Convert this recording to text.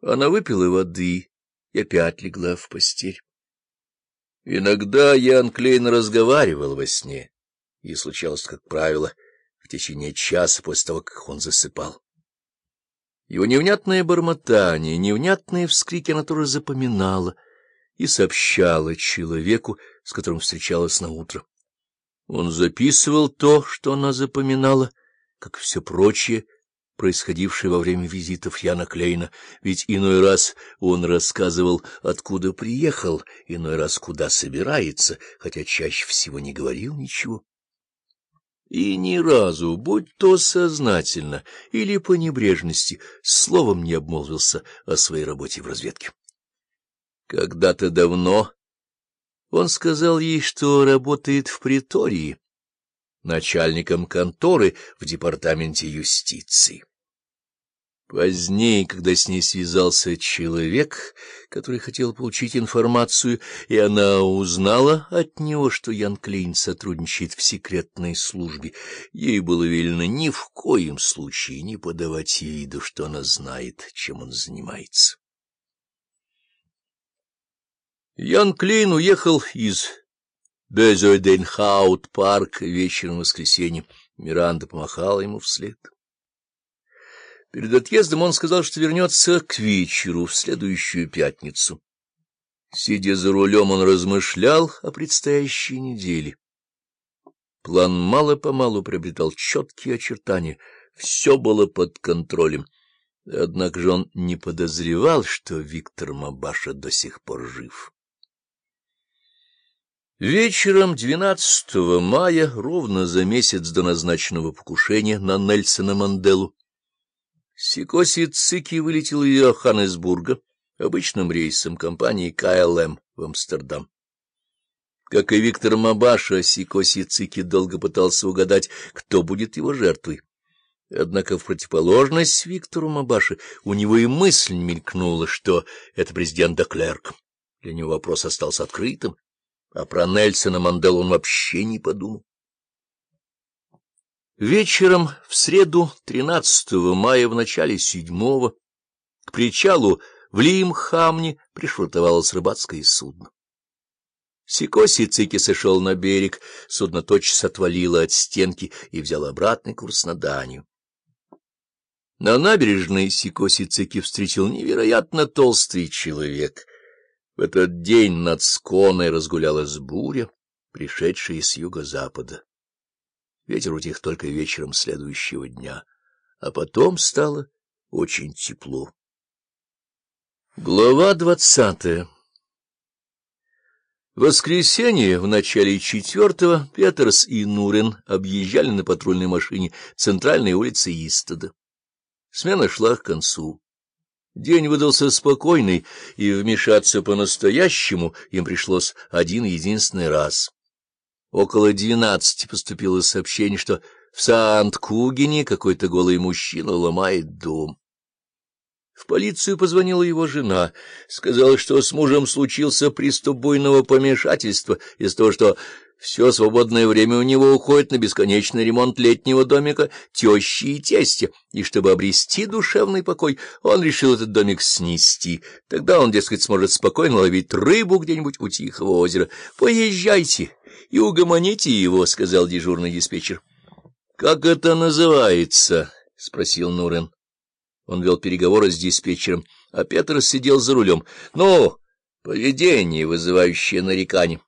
Она выпила воды и опять легла в постель. Иногда Ян Клейн разговаривал во сне, и случалось, как правило, в течение часа после того, как он засыпал. Его невнятное бормотание, невнятные вскрики она тоже запоминала и сообщала человеку, с которым встречалась на утро. Он записывал то, что она запоминала, как все прочее, происходившее во время визитов Яна Клейна, ведь иной раз он рассказывал, откуда приехал, иной раз куда собирается, хотя чаще всего не говорил ничего. И ни разу, будь то сознательно или по небрежности, словом не обмолвился о своей работе в разведке. Когда-то давно он сказал ей, что работает в притории, начальником конторы в департаменте юстиции. Позднее, когда с ней связался человек, который хотел получить информацию, и она узнала от него, что Ян Клейн сотрудничает в секретной службе, ей было велено ни в коем случае не подавать виду, что она знает, чем он занимается. Ян Клейн уехал из Безойденхаут-парк вечером в воскресенье. Миранда помахала ему вслед. Перед отъездом он сказал, что вернется к вечеру в следующую пятницу. Сидя за рулем, он размышлял о предстоящей неделе. План мало-помалу приобретал четкие очертания, все было под контролем. Однако же он не подозревал, что Виктор Мабаша до сих пор жив. Вечером 12 мая, ровно за месяц до назначенного покушения на Нельсона Манделу, Сикоси Цики вылетел из Йоханнесбурга обычным рейсом компании КЛМ в Амстердам. Как и Виктор Мабаша, Сикоси Цики долго пытался угадать, кто будет его жертвой. Однако в противоположность Виктору Мабаше у него и мысль мелькнула, что это президент Деклерк. Для него вопрос остался открытым, а про Нельсона Манделу он вообще не подумал. Вечером в среду 13 мая в начале седьмого к причалу в Лимхамне пришвартовалось рыбацкое судно. Сикоси Цики сошел на берег, судно тотчас отвалило от стенки и взял обратный курс на Данию. На набережной Сикоси Цики встретил невероятно толстый человек. В этот день над Сконой разгулялась буря, пришедшая с юго-запада. Ветер утих только вечером следующего дня, а потом стало очень тепло. Глава двадцатая В воскресенье в начале четвертого Петерс и Нурин объезжали на патрульной машине центральной улицы Истода. Смена шла к концу. День выдался спокойный, и вмешаться по-настоящему им пришлось один единственный раз. Около двенадцати поступило сообщение, что в Сант-Кугене какой-то голый мужчина ломает дом. В полицию позвонила его жена, сказала, что с мужем случился приступ буйного помешательства из-за того, что все свободное время у него уходит на бесконечный ремонт летнего домика тещи и тестя, и чтобы обрести душевный покой, он решил этот домик снести. Тогда он, дескать, сможет спокойно ловить рыбу где-нибудь у Тихого озера. Поезжайте, и угомоните его, — сказал дежурный диспетчер. — Как это называется? — спросил Нурен. Он вел переговоры с диспетчером, а Петр сидел за рулем. — Ну, поведение, вызывающее нарекание.